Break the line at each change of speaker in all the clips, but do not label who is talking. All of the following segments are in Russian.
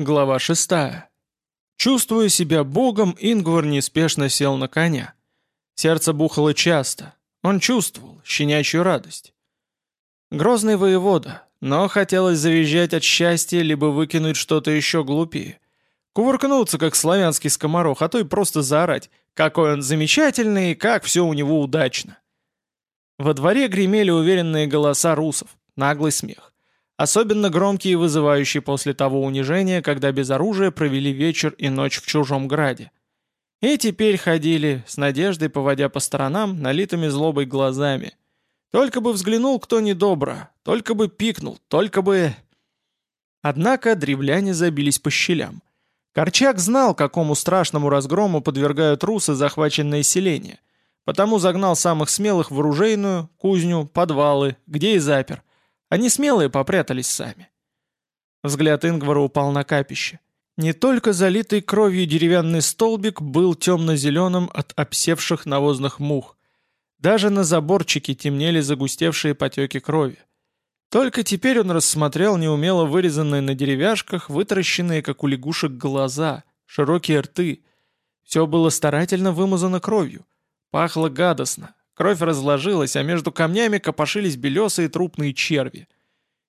Глава 6. Чувствуя себя богом, Ингвар неспешно сел на коня. Сердце бухало часто. Он чувствовал щенячью радость. Грозный воевода, но хотелось завизжать от счастья, либо выкинуть что-то еще глупее. Кувыркнуться, как славянский скоморох, а то и просто заорать, какой он замечательный и как все у него удачно. Во дворе гремели уверенные голоса русов, наглый смех. Особенно громкий и вызывающий после того унижения, когда без оружия провели вечер и ночь в чужом граде. И теперь ходили, с надеждой поводя по сторонам, налитыми злобой глазами. Только бы взглянул кто недобро, только бы пикнул, только бы... Однако древляне забились по щелям. Корчак знал, какому страшному разгрому подвергают русы захваченное селение, потому загнал самых смелых в оружейную, кузню, подвалы, где и запер, они смелые попрятались сами. Взгляд Ингвара упал на капище. Не только залитый кровью деревянный столбик был темно-зеленым от обсевших навозных мух. Даже на заборчике темнели загустевшие потеки крови. Только теперь он рассмотрел неумело вырезанные на деревяшках, вытаращенные, как у лягушек, глаза, широкие рты. Все было старательно вымазано кровью. Пахло гадостно, Кровь разложилась, а между камнями копошились белесые трупные черви.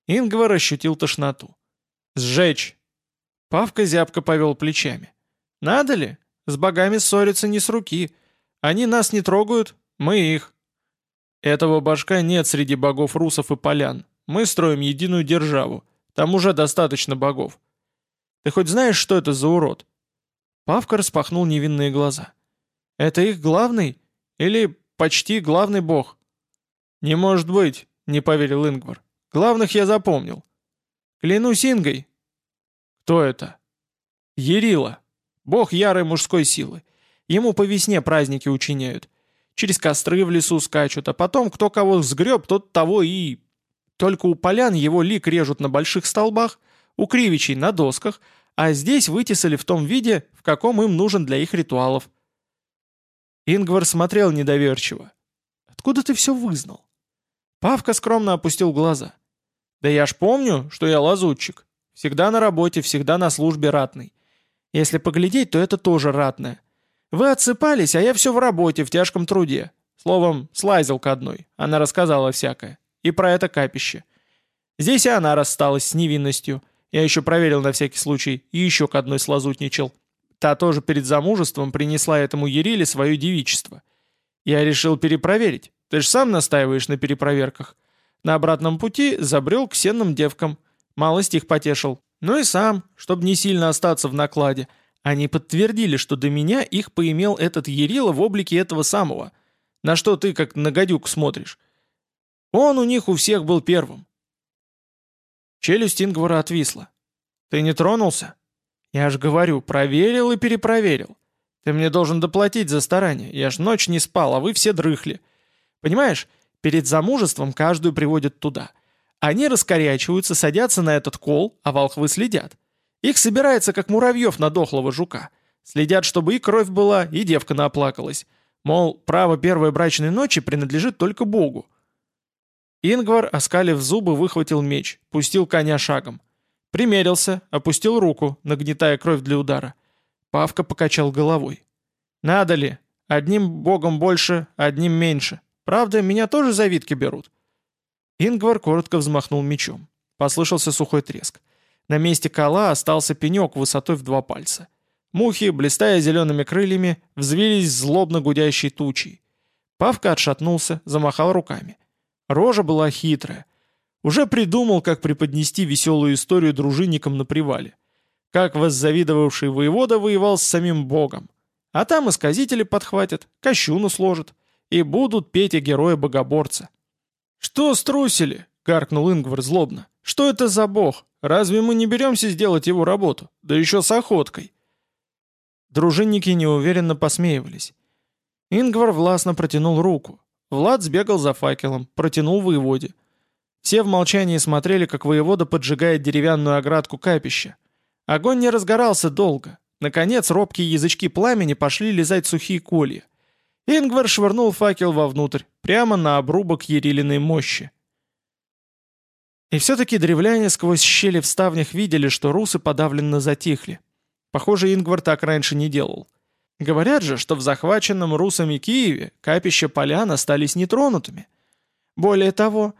Ингвар ощутил тошноту. «Сжечь!» Павка зябко повел плечами. «Надо ли? С богами ссориться не с руки. Они нас не трогают, мы их». «Этого башка нет среди богов русов и полян. Мы строим единую державу. Там уже достаточно богов. Ты хоть знаешь, что это за урод?» Павка распахнул невинные глаза. «Это их главный? Или почти главный бог». «Не может быть», — не поверил Ингвар. «Главных я запомнил». «Клянусь Ингой». «Кто это?» «Ярила. Бог ярой мужской силы. Ему по весне праздники учиняют. Через костры в лесу скачут, а потом кто кого сгреб, тот того и... Только у полян его лик режут на больших столбах, у кривичей на досках, а здесь вытесали в том виде, в каком им нужен для их ритуалов. Ингвар смотрел недоверчиво. «Откуда ты все вызнал?» Павка скромно опустил глаза. «Да я ж помню, что я лазутчик. Всегда на работе, всегда на службе ратный. Если поглядеть, то это тоже ратное. Вы отсыпались, а я все в работе, в тяжком труде. Словом, слазил к одной. Она рассказала всякое. И про это капище. Здесь и она рассталась с невинностью. Я еще проверил на всякий случай и еще к одной слазутничал. Та тоже перед замужеством принесла этому Ериле свое девичество. Я решил перепроверить. Ты же сам настаиваешь на перепроверках. На обратном пути забрел к сенным девкам. Малость их потешил. Ну и сам, чтобы не сильно остаться в накладе. Они подтвердили, что до меня их поимел этот Ерила в облике этого самого. На что ты как на гадюк смотришь? Он у них у всех был первым. Челюсть Ингвара отвисла. «Ты не тронулся?» «Я ж говорю, проверил и перепроверил. Ты мне должен доплатить за старание. Я ж ночь не спал, а вы все дрыхли. Понимаешь, перед замужеством каждую приводят туда. Они раскорячиваются, садятся на этот кол, а волхвы следят. Их собирается, как муравьев на дохлого жука. Следят, чтобы и кровь была, и девка наоплакалась. Мол, право первой брачной ночи принадлежит только Богу. Ингвар, оскалив зубы, выхватил меч, пустил коня шагом. Примерился, опустил руку, нагнетая кровь для удара. Павка покачал головой. «Надо ли? Одним богом больше, одним меньше. Правда, меня тоже завидки берут». Ингвар коротко взмахнул мечом. Послышался сухой треск. На месте кола остался пенек высотой в два пальца. Мухи, блистая зелеными крыльями, взвились злобно гудящей тучей. Павка отшатнулся, замахал руками. Рожа была хитрая, уже придумал, как преподнести веселую историю дружинникам на привале. Как воззавидовавший воевода воевал с самим богом. А там исказители подхватят, кощуну сложат. И будут петь о герое-богоборца. «Что струсили?» — гаркнул Ингвар злобно. «Что это за бог? Разве мы не беремся сделать его работу? Да еще с охоткой!» Дружинники неуверенно посмеивались. Ингвар властно протянул руку. Влад сбегал за факелом, протянул воеводе. Все в молчании смотрели, как воевода поджигает деревянную оградку капища. Огонь не разгорался долго. Наконец робкие язычки пламени пошли лизать сухие колья. Ингвар швырнул факел вовнутрь, прямо на обрубок Ерилиной мощи. И все-таки древляне сквозь щели в ставнях видели, что русы подавленно затихли. Похоже, Ингвар так раньше не делал. Говорят же, что в захваченном русами Киеве капища полян остались нетронутыми. Более того,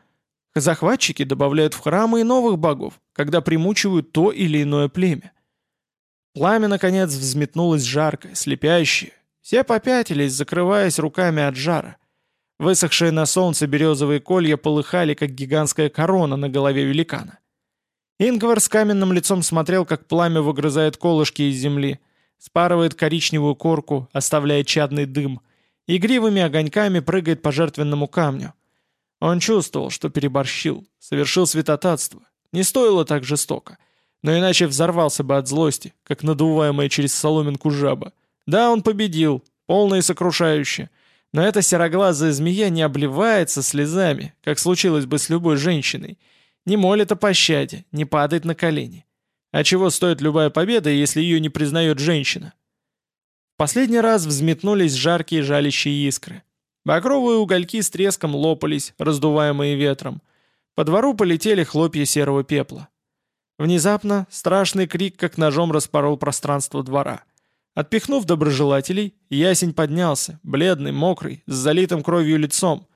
захватчики добавляют в храмы и новых богов, когда примучивают то или иное племя. Пламя, наконец, взметнулось жаркое, слепящее. Все попятились, закрываясь руками от жара. Высохшие на солнце березовые колья полыхали, как гигантская корона на голове великана. Ингвар с каменным лицом смотрел, как пламя выгрызает колышки из земли, спарывает коричневую корку, оставляя чадный дым, игривыми огоньками прыгает по жертвенному камню. Он чувствовал, что переборщил, совершил святотатство. Не стоило так жестоко — но иначе взорвался бы от злости, как надуваемая через соломинку жаба. Да, он победил, полно и сокрушающе. Но эта сероглазая змея не обливается слезами, как случилось бы с любой женщиной, не молит о пощаде, не падает на колени. А чего стоит любая победа, если ее не признает женщина? Последний раз взметнулись жаркие жалящие искры. Багровые угольки с треском лопались, раздуваемые ветром. По двору полетели хлопья серого пепла. Внезапно страшный крик как ножом распорол пространство двора. Отпихнув доброжелателей, ясень поднялся, бледный, мокрый, с залитым кровью лицом.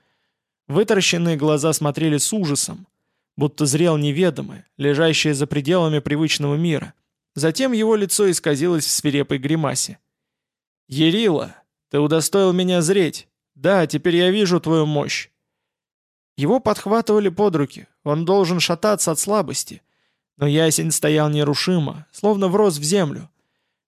Вытаращенные глаза смотрели с ужасом, будто зрел неведомое, лежащее за пределами привычного мира. Затем его лицо исказилось в свирепой гримасе. «Ерила, ты удостоил меня зреть. Да, теперь я вижу твою мощь». Его подхватывали под руки, он должен шататься от слабости — но ясень стоял нерушимо, словно врос в землю.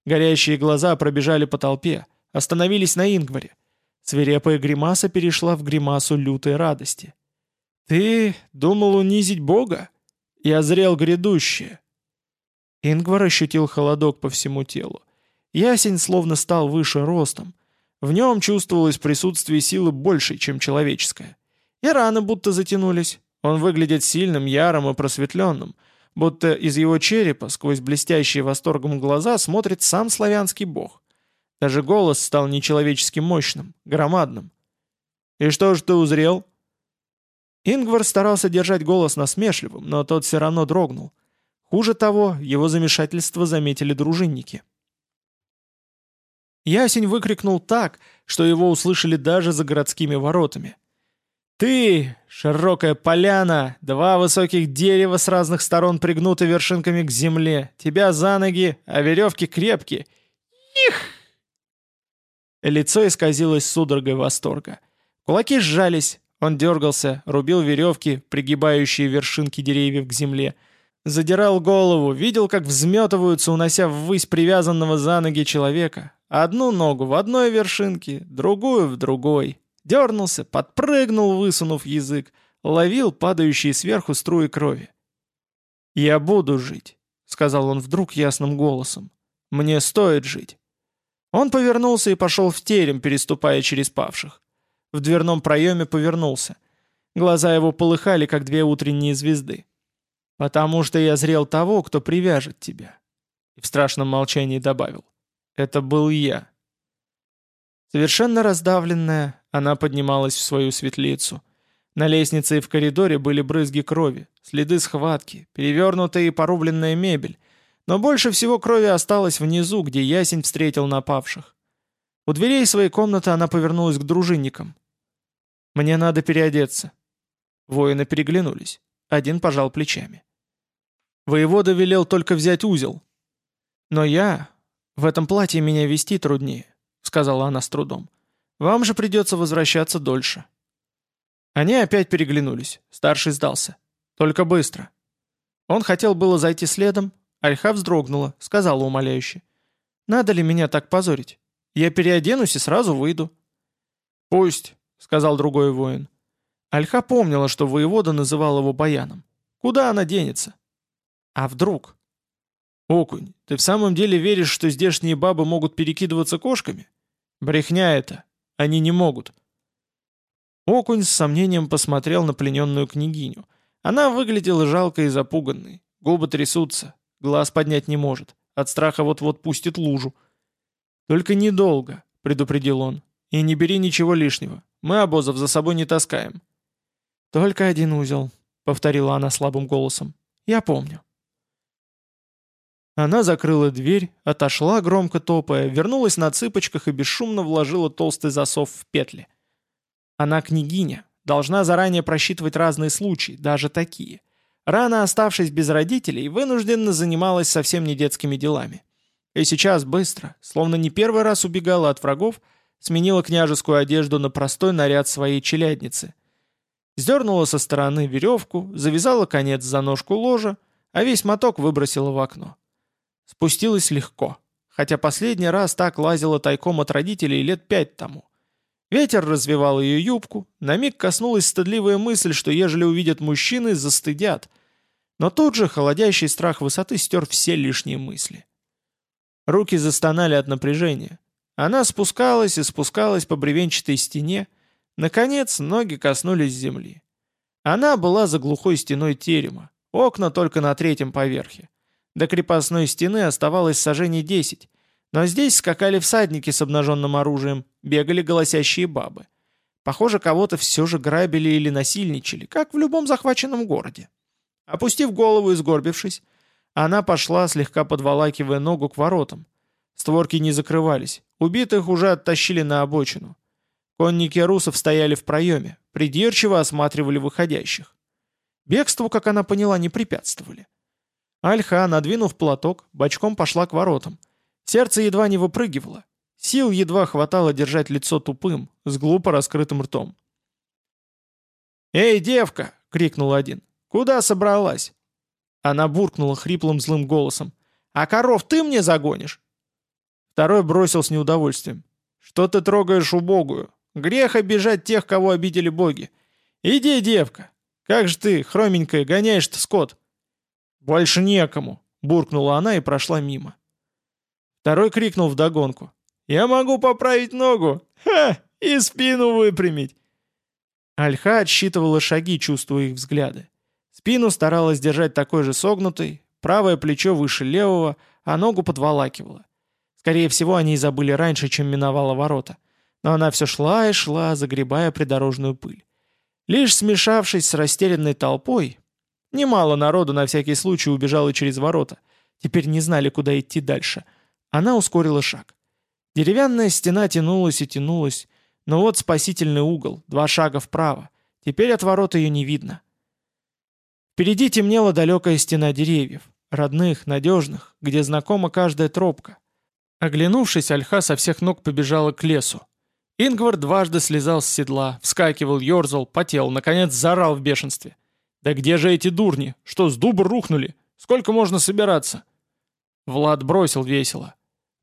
Горящие глаза пробежали по толпе, остановились на Ингваре. Свирепая гримаса перешла в гримасу лютой радости. «Ты думал унизить Бога? Я зрел грядущее». Ингвар ощутил холодок по всему телу. Ясень словно стал выше ростом. В нем чувствовалось присутствие силы большей, чем человеческая. И раны будто затянулись. Он выглядит сильным, ярым и просветленным, будто из его черепа сквозь блестящие восторгом глаза смотрит сам славянский бог. Даже голос стал нечеловечески мощным, громадным. «И что ж ты узрел?» Ингвар старался держать голос насмешливым, но тот все равно дрогнул. Хуже того, его замешательство заметили дружинники. Ясень выкрикнул так, что его услышали даже за городскими воротами. «Ты, широкая поляна, два высоких дерева с разных сторон пригнуты вершинками к земле, тебя за ноги, а веревки крепкие. Их!» Лицо исказилось судорогой восторга. Кулаки сжались, он дергался, рубил веревки, пригибающие вершинки деревьев к земле. Задирал голову, видел, как взметываются, унося ввысь привязанного за ноги человека. Одну ногу в одной вершинке, другую в другой дернулся, подпрыгнул, высунув язык, ловил падающие сверху струи крови. «Я буду жить», — сказал он вдруг ясным голосом. «Мне стоит жить». Он повернулся и пошел в терем, переступая через павших. В дверном проеме повернулся. Глаза его полыхали, как две утренние звезды. «Потому что я зрел того, кто привяжет тебя». И в страшном молчании добавил. «Это был я». Совершенно раздавленная, она поднималась в свою светлицу. На лестнице и в коридоре были брызги крови, следы схватки, перевернутая и порубленная мебель. Но больше всего крови осталось внизу, где ясень встретил напавших. У дверей своей комнаты она повернулась к дружинникам. «Мне надо переодеться». Воины переглянулись. Один пожал плечами. Воевода велел только взять узел. «Но я... В этом платье меня вести труднее», — сказала она с трудом. Вам же придется возвращаться дольше». Они опять переглянулись. Старший сдался. «Только быстро». Он хотел было зайти следом. Альха вздрогнула, сказала умоляюще. «Надо ли меня так позорить? Я переоденусь и сразу выйду». «Пусть», — сказал другой воин. Альха помнила, что воевода называл его баяном. «Куда она денется?» «А вдруг?» «Окунь, ты в самом деле веришь, что здешние бабы могут перекидываться кошками?» «Брехня это. Они не могут». Окунь с сомнением посмотрел на плененную княгиню. Она выглядела жалкой и запуганной. Губы трясутся, глаз поднять не может. От страха вот-вот пустит лужу. «Только недолго», — предупредил он. «И не бери ничего лишнего. Мы обозов за собой не таскаем». «Только один узел». повторила она слабым голосом. «Я помню». Она закрыла дверь, отошла, громко топая, вернулась на цыпочках и бесшумно вложила толстый засов в петли. Она княгиня, должна заранее просчитывать разные случаи, даже такие. Рано оставшись без родителей, вынужденно занималась совсем не детскими делами. И сейчас быстро, словно не первый раз убегала от врагов, сменила княжескую одежду на простой наряд своей челядницы. Сдернула со стороны веревку, завязала конец за ножку ложа, а весь моток выбросила в окно. Спустилась легко, хотя последний раз так лазила тайком от родителей лет пять тому. Ветер развивал ее юбку, на миг коснулась стыдливая мысль, что ежели увидят мужчины, застыдят. Но тут же холодящий страх высоты стер все лишние мысли. Руки застонали от напряжения. Она спускалась и спускалась по бревенчатой стене. Наконец, ноги коснулись земли. Она была за глухой стеной терема, окна только на третьем поверхе. До крепостной стены оставалось сажений десять, но здесь скакали всадники с обнаженным оружием, бегали голосящие бабы. Похоже, кого-то все же грабили или насильничали, как в любом захваченном городе. Опустив голову и сгорбившись, она пошла, слегка подволакивая ногу к воротам. Створки не закрывались, убитых уже оттащили на обочину. Конники русов стояли в проеме, придирчиво осматривали выходящих. Бегству, как она поняла, не препятствовали. Альха, надвинув платок, бочком пошла к воротам. Сердце едва не выпрыгивало. Сил едва хватало держать лицо тупым, с глупо раскрытым ртом. «Эй, девка!» — крикнул один. «Куда собралась?» Она буркнула хриплым злым голосом. «А коров ты мне загонишь?» Второй бросил с неудовольствием. «Что ты трогаешь убогую? Грех обижать тех, кого обидели боги. Иди, девка! Как же ты, хроменькая, гоняешь-то скот?» «Больше некому!» — буркнула она и прошла мимо. Второй крикнул вдогонку. «Я могу поправить ногу! Ха! И спину выпрямить!» Альха отсчитывала шаги, чувствуя их взгляды. Спину старалась держать такой же согнутой, правое плечо выше левого, а ногу подволакивала. Скорее всего, они и забыли раньше, чем миновала ворота. Но она все шла и шла, загребая придорожную пыль. Лишь смешавшись с растерянной толпой, Немало народу на всякий случай убежало через ворота. Теперь не знали, куда идти дальше. Она ускорила шаг. Деревянная стена тянулась и тянулась, но вот спасительный угол, два шага вправо. Теперь от ворот ее не видно. Впереди темнела далекая стена деревьев, родных, надежных, где знакома каждая тропка. Оглянувшись, Альха со всех ног побежала к лесу. Ингвар дважды слезал с седла, вскакивал, ерзал, потел, наконец заорал в бешенстве. «Да где же эти дурни? Что, с дуба рухнули? Сколько можно собираться?» Влад бросил весело.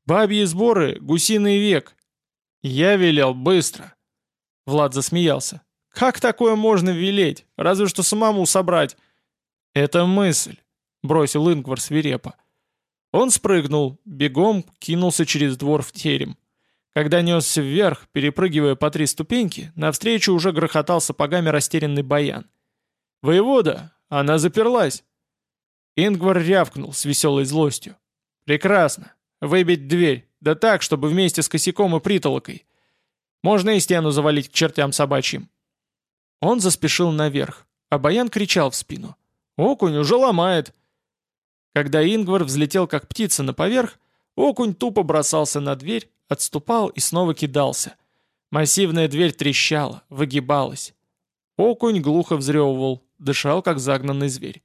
«Бабьи сборы, гусиный век». «Я велел быстро». Влад засмеялся. «Как такое можно велеть? Разве что самому собрать». «Это мысль», — бросил Ингвар свирепо. Он спрыгнул, бегом кинулся через двор в терем. Когда несся вверх, перепрыгивая по три ступеньки, навстречу уже грохотал сапогами растерянный баян. «Воевода! Она заперлась!» Ингвар рявкнул с веселой злостью. «Прекрасно! Выбить дверь, да так, чтобы вместе с косяком и притолокой. Можно и стену завалить к чертям собачьим». Он заспешил наверх, а Баян кричал в спину. «Окунь уже ломает!» Когда Ингвар взлетел как птица на поверх, окунь тупо бросался на дверь, отступал и снова кидался. Массивная дверь трещала, выгибалась. Окунь глухо взрёвывал, дышал, как загнанный зверь.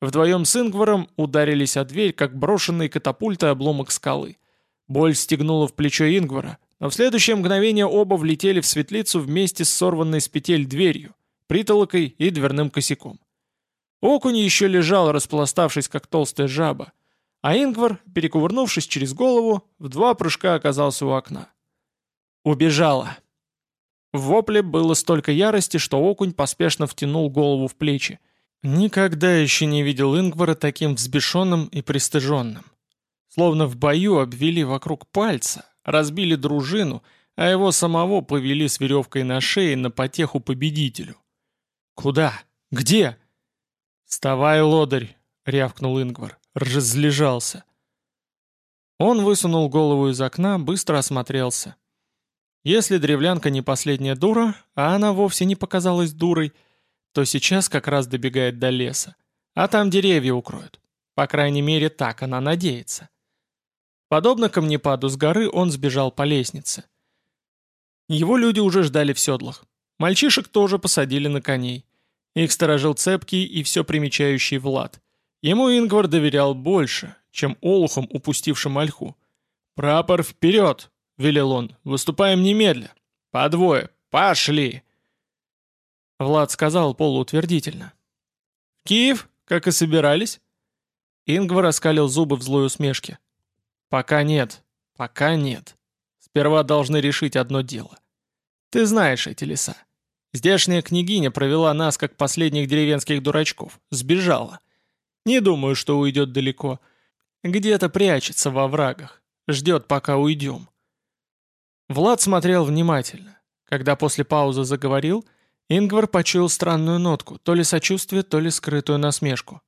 Вдвоем с Ингваром ударились о дверь, как брошенный катапультой обломок скалы. Боль стегнула в плечо Ингвара, но в следующее мгновение оба влетели в светлицу вместе с сорванной с петель дверью, притолокой и дверным косяком. Окунь еще лежал, распластавшись, как толстая жаба, а Ингвар, перекувырнувшись через голову, в два прыжка оказался у окна. Убежала. В вопле было столько ярости, что окунь поспешно втянул голову в плечи. Никогда еще не видел Ингвара таким взбешенным и пристыженным. Словно в бою обвели вокруг пальца, разбили дружину, а его самого повели с веревкой на шее на потеху победителю. «Куда? Где?» «Вставай, лодырь!» — рявкнул Ингвар. Разлежался. Он высунул голову из окна, быстро осмотрелся. Если древлянка не последняя дура, а она вовсе не показалась дурой, то сейчас как раз добегает до леса, а там деревья укроют. По крайней мере, так она надеется. Подобно камнепаду с горы, он сбежал по лестнице. Его люди уже ждали в седлах. Мальчишек тоже посадили на коней. Их сторожил цепкий и все примечающий Влад. Ему Ингвар доверял больше, чем олухом, упустившим ольху. «Прапор вперед!» — велел он. «Выступаем немедля. По двое. Пошли!» Влад сказал полуутвердительно. «Киев, как и собирались?» Ингвар оскалил зубы в злой усмешке. «Пока нет. Пока нет. Сперва должны решить одно дело. Ты знаешь эти леса. Здешняя княгиня провела нас, как последних деревенских дурачков. Сбежала. Не думаю, что уйдет далеко. Где-то прячется во врагах. Ждет, пока уйдем. Влад смотрел внимательно. Когда после паузы заговорил, Ингвар почуял странную нотку, то ли сочувствие, то ли скрытую насмешку.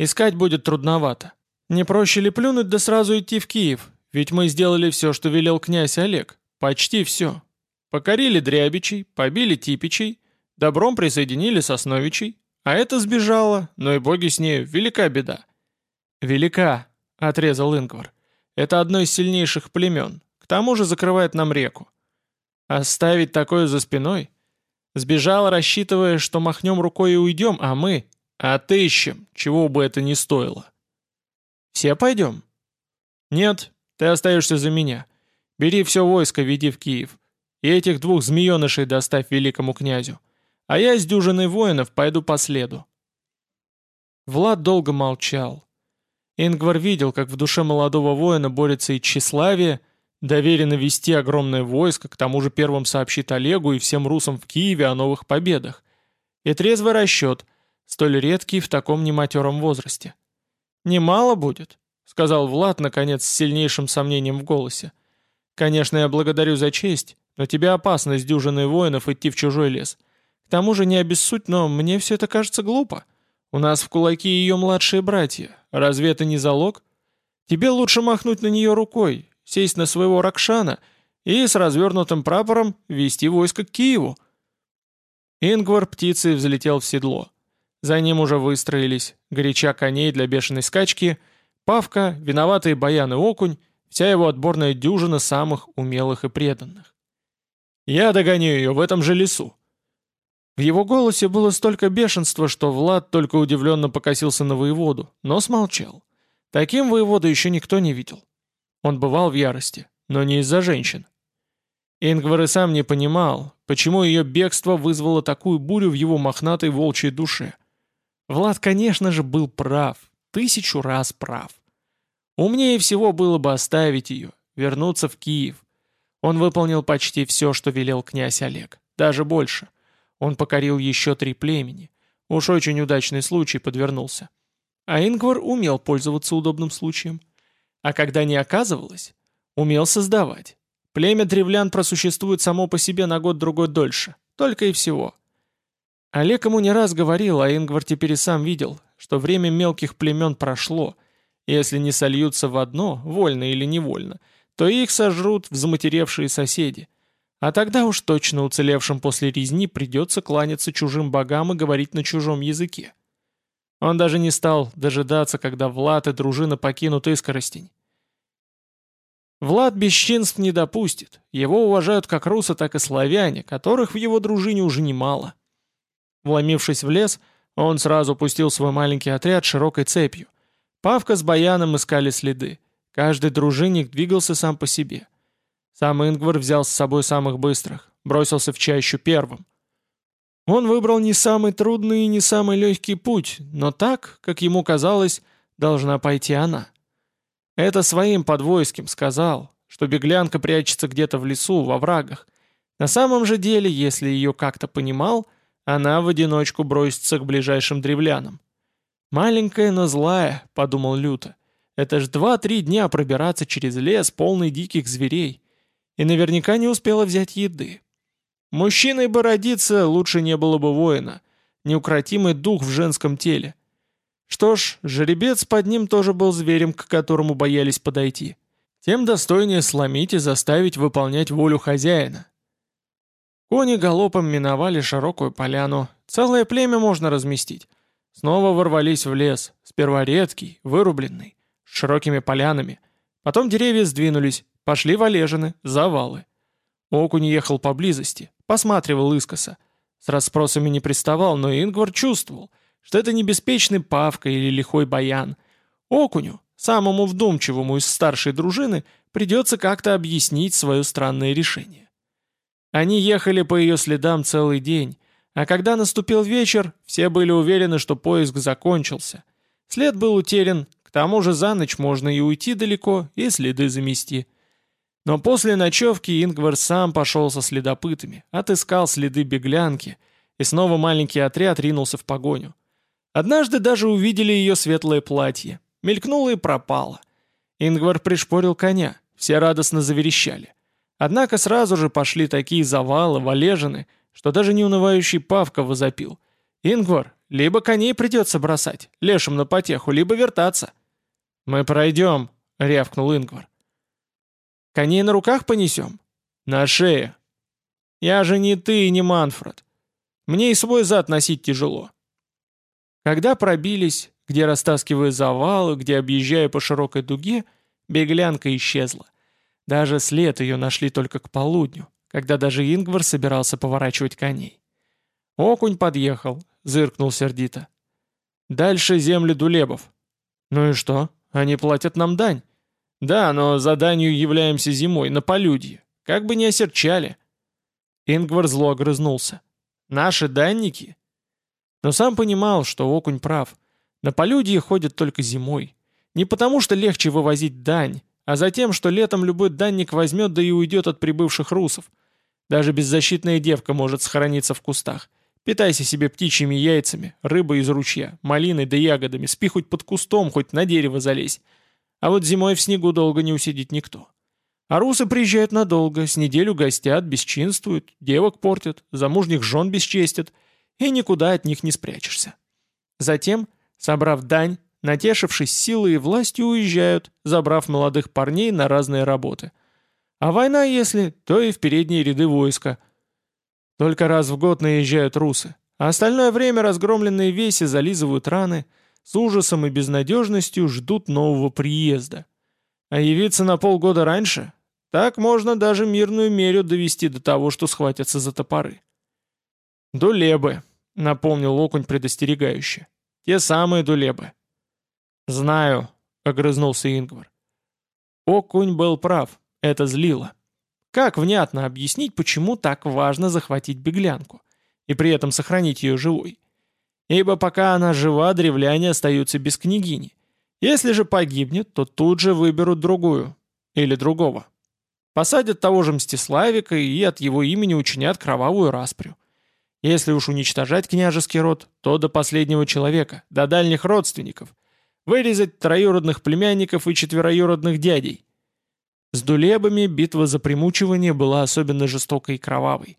«Искать будет трудновато. Не проще ли плюнуть да сразу идти в Киев? Ведь мы сделали все, что велел князь Олег. Почти все. Покорили Дрябичей, побили Типичей, добром присоединили Сосновичей, а это сбежало, но и боги с нею, велика беда. «Велика», — отрезал Ингвар. «Это одно из сильнейших племен, тому же закрывает нам реку. Оставить такое за спиной? Сбежал, рассчитывая, что махнем рукой и уйдем, а мы отыщем, чего бы это ни стоило». «Все пойдем?» «Нет, ты остаешься за меня. Бери все войско, веди в Киев. И этих двух змеенышей доставь великому князю. А я с дюжиной воинов пойду по следу». Влад долго молчал. Ингвар видел, как в душе молодого воина борется и тщеславие, доверено вести огромное войско, к тому же первым сообщит Олегу и всем русам в Киеве о новых победах. И трезвый расчет, столь редкий в таком нематером возрасте. «Немало будет», — сказал Влад, наконец, с сильнейшим сомнением в голосе. «Конечно, я благодарю за честь, но тебе опасно с дюжиной воинов идти в чужой лес. К тому же не обессудь, но мне все это кажется глупо. У нас в кулаке ее младшие братья. Разве это не залог? Тебе лучше махнуть на нее рукой, сесть на своего Ракшана и с развернутым прапором вести войско к Киеву. Ингвар птицей взлетел в седло. За ним уже выстроились горяча коней для бешеной скачки, Павка, виноватые Баян и Окунь, вся его отборная дюжина самых умелых и преданных. Я догоню ее в этом же лесу». В его голосе было столько бешенства, что Влад только удивленно покосился на воеводу, но смолчал. Таким воеводу еще никто не видел. Он бывал в ярости, но не из-за женщин. Ингвар и сам не понимал, почему ее бегство вызвало такую бурю в его мохнатой волчьей душе. Влад, конечно же, был прав, тысячу раз прав. Умнее всего было бы оставить ее, вернуться в Киев, он выполнил почти все, что велел князь Олег, даже больше. Он покорил еще три племени. Уж очень удачный случай подвернулся. А Ингвар умел пользоваться удобным случаем. А когда не оказывалось, умел создавать. Племя древлян просуществует само по себе на год-другой дольше. Только и всего. Олег ему не раз говорил, а Ингвар теперь и сам видел, что время мелких племен прошло. Если не сольются в одно, вольно или невольно – то их сожрут взматеревшие соседи. А тогда уж точно уцелевшим после резни придется кланяться чужим богам и говорить на чужом языке. Он даже не стал дожидаться, когда Влад и дружина покинут Искоростень. Влад бесчинств не допустит. Его уважают как русы, так и славяне, которых в его дружине уже немало. Вломившись в лес, он сразу пустил свой маленький отряд широкой цепью. Павка с Баяном искали следы. Каждый дружинник двигался сам по себе. Сам Ингвар взял с собой самых быстрых, бросился в чащу первым. Он выбрал не самый трудный и не самый легкий путь, но так, как ему казалось, должна пойти она. Это своим подвойским сказал, что беглянка прячется где-то в лесу, во врагах. На самом же деле, если ее как-то понимал, она в одиночку бросится к ближайшим древлянам. «Маленькая, но злая», — подумал люто. Это ж два-три дня пробираться через лес, полный диких зверей. И наверняка не успела взять еды. Мужчиной бы родиться, лучше не было бы воина. Неукротимый дух в женском теле. Что ж, жеребец под ним тоже был зверем, к которому боялись подойти. Тем достойнее сломить и заставить выполнять волю хозяина. Кони галопом миновали широкую поляну. Целое племя можно разместить. Снова ворвались в лес, сперва редкий, вырубленный, с широкими полянами. Потом деревья сдвинулись, пошли валежины, завалы. Окунь ехал поблизости, посматривал искоса. С расспросами не приставал, но Ингвар чувствовал, что это не беспечный Павка или лихой Баян. Окуню, самому вдумчивому из старшей дружины, придется как-то объяснить свое странное решение. Они ехали по ее следам целый день, а когда наступил вечер, все были уверены, что поиск закончился. След был утерян, к тому же за ночь можно и уйти далеко, и следы замести. Но после ночевки Ингвар сам пошел со следопытами, отыскал следы беглянки, и снова маленький отряд ринулся в погоню. Однажды даже увидели ее светлое платье. Мелькнуло и пропало. Ингвар пришпорил коня, все радостно заверещали. Однако сразу же пошли такие завалы, валежины, что даже неунывающий Павка возопил. «Ингвар, либо коней придется бросать, лешим на потеху, либо вертаться». «Мы пройдем», — рявкнул Ингвар. «Коней на руках понесем?» «На шее». «Я же не ты и не Манфред. Мне и свой зад носить тяжело». Когда пробились, где растаскивая завалы, где объезжая по широкой дуге, беглянка исчезла. Даже след ее нашли только к полудню, когда даже Ингвар собирался поворачивать коней. Окунь подъехал, зыркнул сердито. «Дальше земли Дулебов». «Ну и что? Они платят нам дань». «Да, но за данью являемся зимой, на полюдье. Как бы не осерчали». Ингвар зло огрызнулся. «Наши данники?» Но сам понимал, что окунь прав. На полюдье ходят только зимой. Не потому, что легче вывозить дань, а затем, что летом любой данник возьмет да и уйдет от прибывших русов. Даже беззащитная девка может схорониться в кустах. Питайся себе птичьими яйцами, рыбой из ручья, малиной да ягодами, спи хоть под кустом, хоть на дерево залезь. А вот зимой в снегу долго не усидит никто. А русы приезжают надолго, с неделю гостят, бесчинствуют, девок портят, замужних жен бесчестят, и никуда от них не спрячешься. Затем, собрав дань, натешившись силой и властью, уезжают, забрав молодых парней на разные работы. А война, если, то и в передние ряды войска. Только раз в год наезжают русы, а остальное время разгромленные веси зализывают раны, с ужасом и безнадежностью ждут нового приезда. А явиться на полгода раньше? Так можно даже мирную мерю довести до того, что схватятся за топоры. «Дулебы», — напомнил Окунь предостерегающе. «Те самые дулебы. «Знаю», — огрызнулся Ингвар. Окунь был прав, это злило. Как внятно объяснить, почему так важно захватить беглянку и при этом сохранить ее живой? Ибо пока она жива, древляне остаются без княгини. Если же погибнет, то тут же выберут другую. Или другого. Посадят того же Мстиславика и от его имени учинят кровавую распрю. Если уж уничтожать княжеский род, то до последнего человека, до дальних родственников – Вырезать троюродных племянников и четвероюродных дядей. С дулебами битва за примучивание была особенно жестокой и кровавой.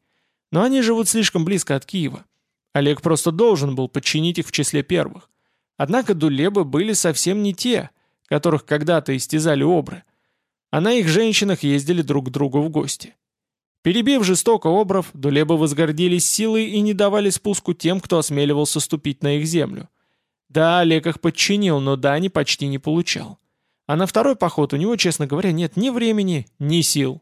Но они живут слишком близко от Киева. Олег просто должен был подчинить их в числе первых. Однако дулебы были совсем не те, которых когда-то истязали обры. А на их женщинах ездили друг к другу в гости. Перебив жестоко обров, дулебы возгордились силой и не давали спуску тем, кто осмеливался ступить на их землю. Да, Олег их подчинил, но дани почти не получал. А на второй поход у него, честно говоря, нет ни времени, ни сил.